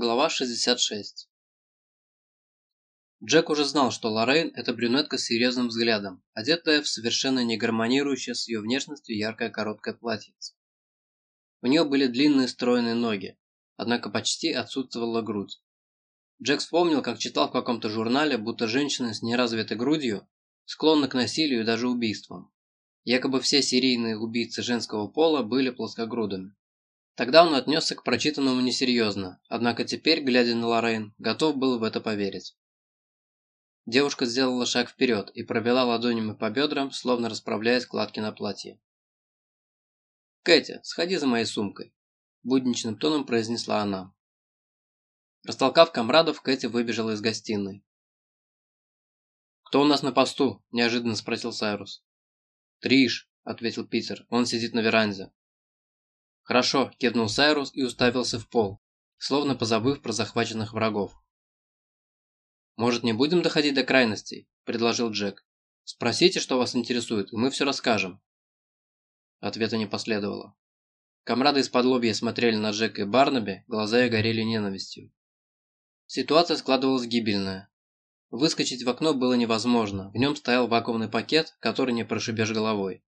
Глава 66 Джек уже знал, что Лоррейн – это брюнетка с серьезным взглядом, одетая в совершенно не гармонирующее с ее внешностью яркое короткое платьице. У нее были длинные стройные ноги, однако почти отсутствовала грудь. Джек вспомнил, как читал в каком-то журнале, будто женщины с неразвитой грудью склонны к насилию и даже убийствам. Якобы все серийные убийцы женского пола были плоскогрудыми. Тогда он отнесся к прочитанному несерьезно, однако теперь, глядя на Лоррейн, готов был в это поверить. Девушка сделала шаг вперед и провела ладонями по бедрам, словно расправляя складки на платье. «Кэти, сходи за моей сумкой», – будничным тоном произнесла она. Растолкав комрадов, Кэти выбежала из гостиной. «Кто у нас на посту?» – неожиданно спросил Сайрус. «Триш», – ответил Питер, – «он сидит на веранде». «Хорошо», – кивнул Сайрус и уставился в пол, словно позабыв про захваченных врагов. «Может, не будем доходить до крайностей?» – предложил Джек. «Спросите, что вас интересует, и мы все расскажем». Ответа не последовало. Комрады из-под лобья смотрели на Джека и Барнаби, глаза их горели ненавистью. Ситуация складывалась гибельная. Выскочить в окно было невозможно, в нем стоял вакуумный пакет, который не прошибешь головой.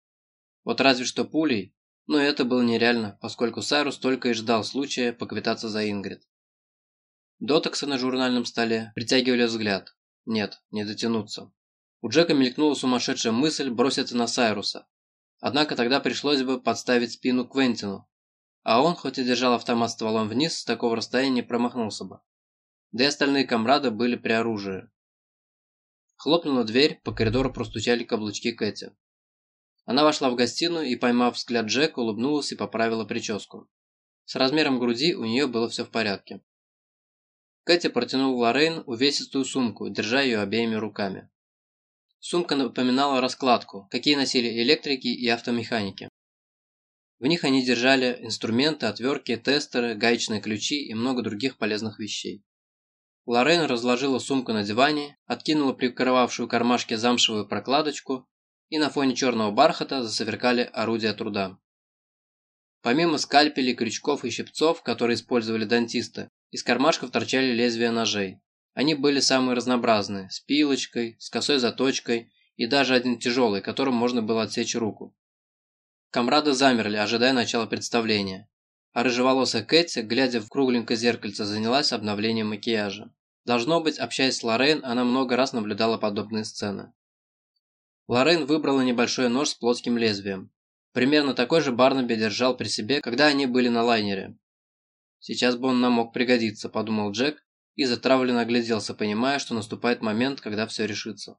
Вот разве что пулей, но это было нереально, поскольку Сайрус только и ждал случая поквитаться за Ингрид. Дотоксы на журнальном столе притягивали взгляд. Нет, не дотянуться. У Джека мелькнула сумасшедшая мысль броситься на Сайруса. Однако тогда пришлось бы подставить спину Квентину. А он, хоть и держал автомат стволом вниз, с такого расстояния не промахнулся бы. Да и остальные комрады были при оружии. Хлопнула дверь, по коридору простучали каблучки Кэти. Она вошла в гостиную и, поймав взгляд Джека, улыбнулась и поправила прическу. С размером груди у нее было все в порядке. Кэти протянула Лоррейн увесистую сумку, держа ее обеими руками. Сумка напоминала раскладку, какие носили электрики и автомеханики. В них они держали инструменты, отвертки, тестеры, гаечные ключи и много других полезных вещей. Лоррейн разложила сумку на диване, откинула прикрывавшую кармашки замшевую прокладочку и на фоне черного бархата засверкали орудия труда. Помимо скальпелей, крючков и щипцов, которые использовали дантисты, из кармашков торчали лезвия ножей. Они были самые разнообразные, с пилочкой, с косой заточкой и даже один тяжелый, которым можно было отсечь руку. Комрады замерли, ожидая начала представления. А рыжеволосая Кэти, глядя в кругленькое зеркальце, занялась обновлением макияжа. Должно быть, общаясь с Лоррейн, она много раз наблюдала подобные сцены. Лоррейн выбрала небольшой нож с плоским лезвием. Примерно такой же Барнаби держал при себе, когда они были на лайнере. Сейчас бы он нам мог пригодиться, подумал Джек и затравленно огляделся, понимая, что наступает момент, когда все решится.